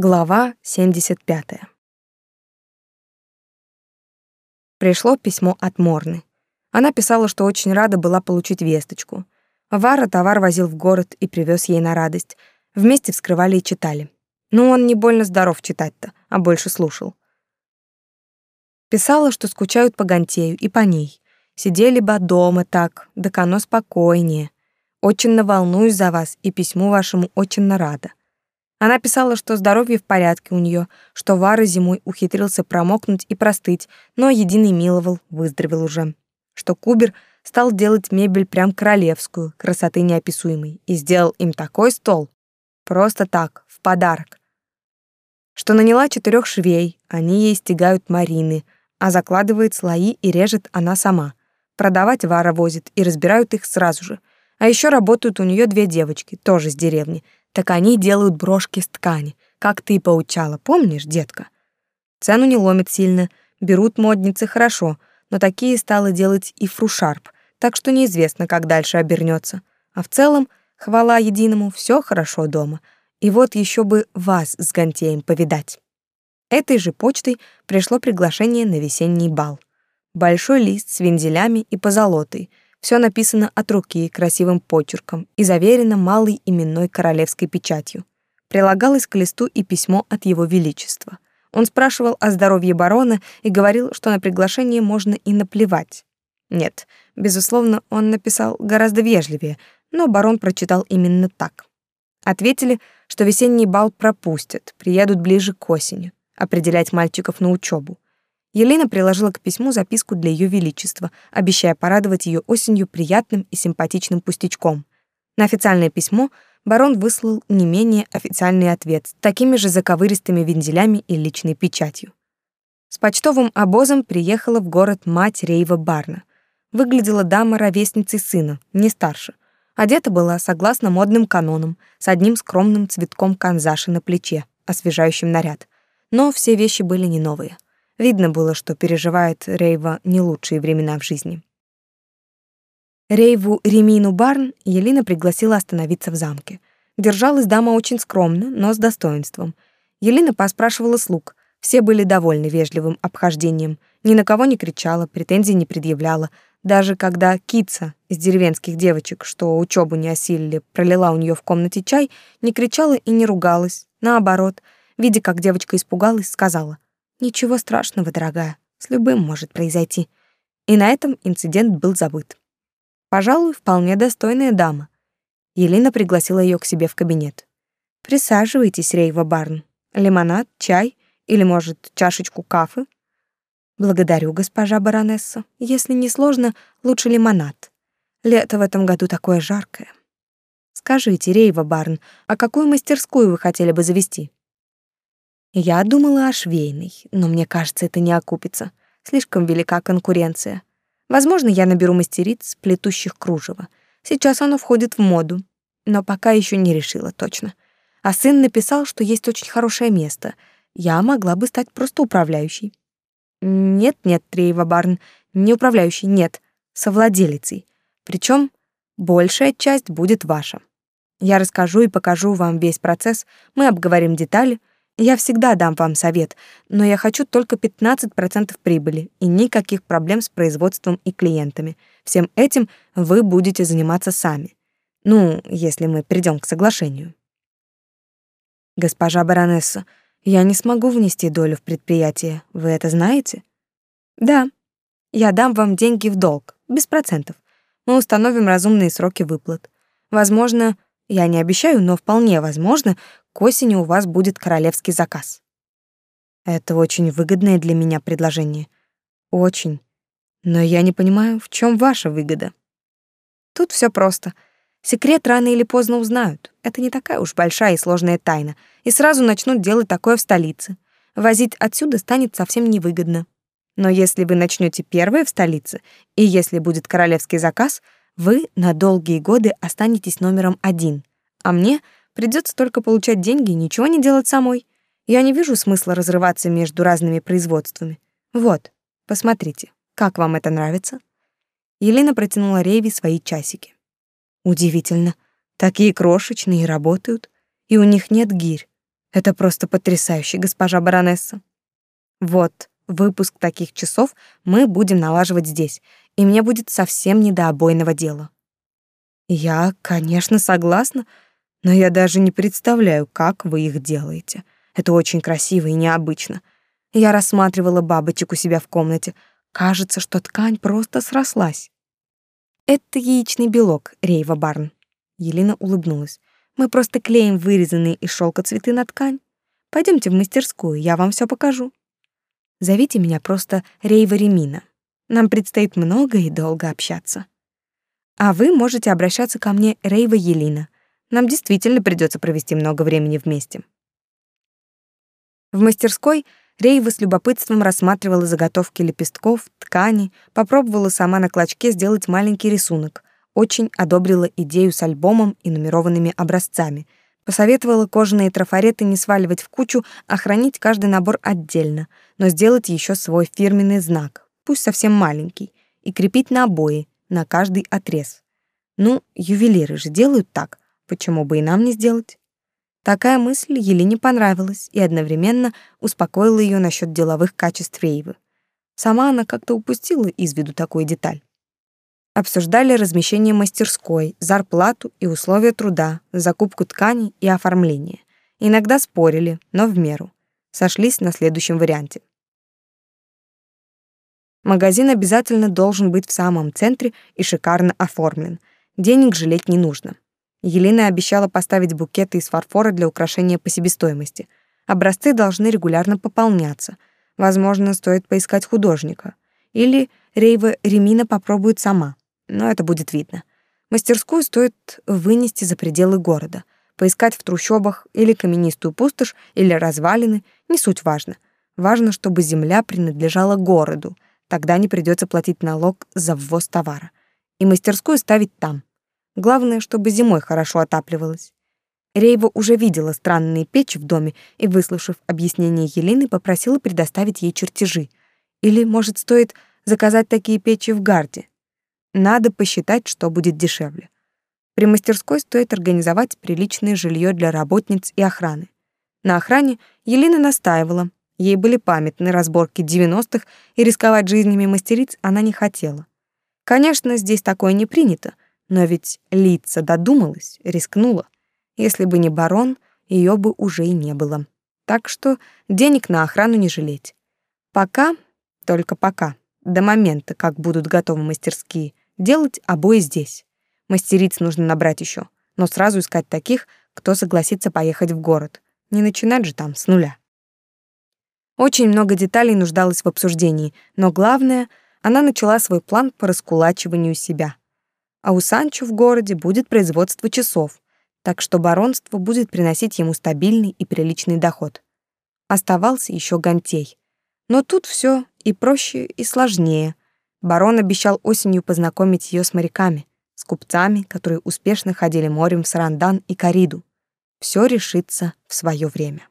Глава 75. Пришло письмо от Морны. Она писала, что очень рада была получить весточку. Вара товар возил в город и привез ей на радость. Вместе вскрывали и читали. Но он не больно здоров читать-то, а больше слушал. Писала, что скучают по Гантею и по ней. Сидели бы дома так, да оно спокойнее. Очень волнуюсь за вас и письму вашему очень рада. Она писала, что здоровье в порядке у нее, что Вара зимой ухитрился промокнуть и простыть, но единый миловал, выздоровел уже. Что Кубер стал делать мебель прям королевскую, красоты неописуемой, и сделал им такой стол. Просто так, в подарок. Что наняла четырех швей, они ей стегают Марины, а закладывает слои и режет она сама. Продавать Вара возит и разбирают их сразу же. А еще работают у нее две девочки, тоже с деревни — так они делают брошки с ткани, как ты поучала, помнишь, детка? Цену не ломят сильно, берут модницы хорошо, но такие стала делать и фрушарп, так что неизвестно, как дальше обернется. А в целом, хвала единому, все хорошо дома. И вот еще бы вас с Гантеем повидать. Этой же почтой пришло приглашение на весенний бал. Большой лист с вензелями и позолотой — все написано от руки красивым почерком и заверено малой именной королевской печатью. Прилагалось к листу и письмо от его величества. Он спрашивал о здоровье барона и говорил, что на приглашение можно и наплевать. Нет, безусловно, он написал гораздо вежливее, но барон прочитал именно так. Ответили, что весенний бал пропустят, приедут ближе к осени, определять мальчиков на учебу. Елена приложила к письму записку для Ее Величества, обещая порадовать ее осенью приятным и симпатичным пустячком. На официальное письмо барон выслал не менее официальный ответ с такими же заковыристыми вензелями и личной печатью. С почтовым обозом приехала в город мать Рейва Барна. Выглядела дама ровесницей сына, не старше. Одета была согласно модным канонам, с одним скромным цветком канзаши на плече, освежающим наряд. Но все вещи были не новые — Видно было, что переживает Рейва не лучшие времена в жизни. Рейву Ремину Барн Елена пригласила остановиться в замке. Держалась дама очень скромно, но с достоинством. Елена поспрашивала слуг. Все были довольны вежливым обхождением. Ни на кого не кричала, претензий не предъявляла. Даже когда Кица из деревенских девочек, что учебу не осилили, пролила у нее в комнате чай, не кричала и не ругалась. Наоборот, видя, как девочка испугалась, сказала — Ничего страшного, дорогая, с любым может произойти. И на этом инцидент был забыт. Пожалуй, вполне достойная дама. Елена пригласила ее к себе в кабинет. Присаживайтесь, Рейва Барн. Лимонад, чай или, может, чашечку кафе? Благодарю, госпожа баронесса. Если не сложно, лучше лимонад. Лето в этом году такое жаркое. Скажите, Рейва Барн, а какую мастерскую вы хотели бы завести? Я думала о швейной, но мне кажется, это не окупится. Слишком велика конкуренция. Возможно, я наберу мастериц, плетущих кружево. Сейчас оно входит в моду, но пока еще не решила точно. А сын написал, что есть очень хорошее место. Я могла бы стать просто управляющей. Нет, нет, Треева Барн, не управляющей, нет, совладелицей. Причем большая часть будет ваша. Я расскажу и покажу вам весь процесс, мы обговорим детали, я всегда дам вам совет, но я хочу только 15% прибыли и никаких проблем с производством и клиентами. Всем этим вы будете заниматься сами. Ну, если мы придем к соглашению. Госпожа баронесса, я не смогу внести долю в предприятие. Вы это знаете? Да. Я дам вам деньги в долг, без процентов. Мы установим разумные сроки выплат. Возможно, я не обещаю, но вполне возможно, к осени у вас будет королевский заказ. Это очень выгодное для меня предложение. Очень. Но я не понимаю, в чем ваша выгода. Тут все просто. Секрет рано или поздно узнают. Это не такая уж большая и сложная тайна. И сразу начнут делать такое в столице. Возить отсюда станет совсем невыгодно. Но если вы начнете первые в столице, и если будет королевский заказ — вы на долгие годы останетесь номером один, а мне придется только получать деньги и ничего не делать самой. Я не вижу смысла разрываться между разными производствами. Вот, посмотрите, как вам это нравится?» Елена протянула Рейви свои часики. «Удивительно, такие крошечные работают, и у них нет гирь. Это просто потрясающе, госпожа баронесса. Вот, выпуск таких часов мы будем налаживать здесь, и мне будет совсем не до обойного дела. Я, конечно, согласна, но я даже не представляю, как вы их делаете. Это очень красиво и необычно. Я рассматривала бабочек у себя в комнате. Кажется, что ткань просто срослась. Это яичный белок, Рейва Барн. Елена улыбнулась. Мы просто клеим вырезанные из шелка цветы на ткань. Пойдемте в мастерскую, я вам все покажу. Зовите меня просто Рейва Ремина. Нам предстоит много и долго общаться. А вы можете обращаться ко мне Рейва Елина. Нам действительно придется провести много времени вместе. В мастерской Рейва с любопытством рассматривала заготовки лепестков, ткани, попробовала сама на клочке сделать маленький рисунок, очень одобрила идею с альбомом и нумерованными образцами, посоветовала кожаные трафареты не сваливать в кучу, а хранить каждый набор отдельно, но сделать еще свой фирменный знак, пусть совсем маленький, и крепить на обои, на каждый отрез. Ну, ювелиры же делают так, почему бы и нам не сделать? Такая мысль Елене понравилась и одновременно успокоила ее насчет деловых качеств Рейвы. Сама она как-то упустила из виду такую деталь. Обсуждали размещение мастерской, зарплату и условия труда, закупку тканей и оформление. Иногда спорили, но в меру. Сошлись на следующем варианте. Магазин обязательно должен быть в самом центре и шикарно оформлен. Денег жалеть не нужно. Елена обещала поставить букеты из фарфора для украшения по себестоимости. Образцы должны регулярно пополняться. Возможно, стоит поискать художника. Или Рейва Ремина попробует сама. Но это будет видно. Мастерскую стоит вынести за пределы города. Поискать в трущобах или каменистую пустошь, или развалины, не суть важно. Важно, чтобы земля принадлежала городу. Тогда не придется платить налог за ввоз товара. И мастерскую ставить там. Главное, чтобы зимой хорошо отапливалось. Рейва уже видела странные печи в доме и, выслушав объяснение Елены, попросила предоставить ей чертежи. Или, может, стоит заказать такие печи в гарде. Надо посчитать, что будет дешевле. При мастерской стоит организовать приличное жилье для работниц и охраны. На охране Елена настаивала. Ей были памятны разборки 90-х, и рисковать жизнями мастериц она не хотела. Конечно, здесь такое не принято — но ведь лица додумалась, рискнула. Если бы не барон, ее бы уже и не было. Так что денег на охрану не жалеть. Пока, только пока, до момента, как будут готовы мастерские, делать обои здесь. Мастериц нужно набрать еще, но сразу искать таких, кто согласится поехать в город. Не начинать же там с нуля. Очень много деталей нуждалось в обсуждении, но главное, она начала свой план по раскулачиванию себя а у Санчо в городе будет производство часов, так что баронство будет приносить ему стабильный и приличный доход. Оставался еще Гантей. Но тут все и проще, и сложнее. Барон обещал осенью познакомить ее с моряками, с купцами, которые успешно ходили морем в Сарандан и Кариду. Все решится в свое время.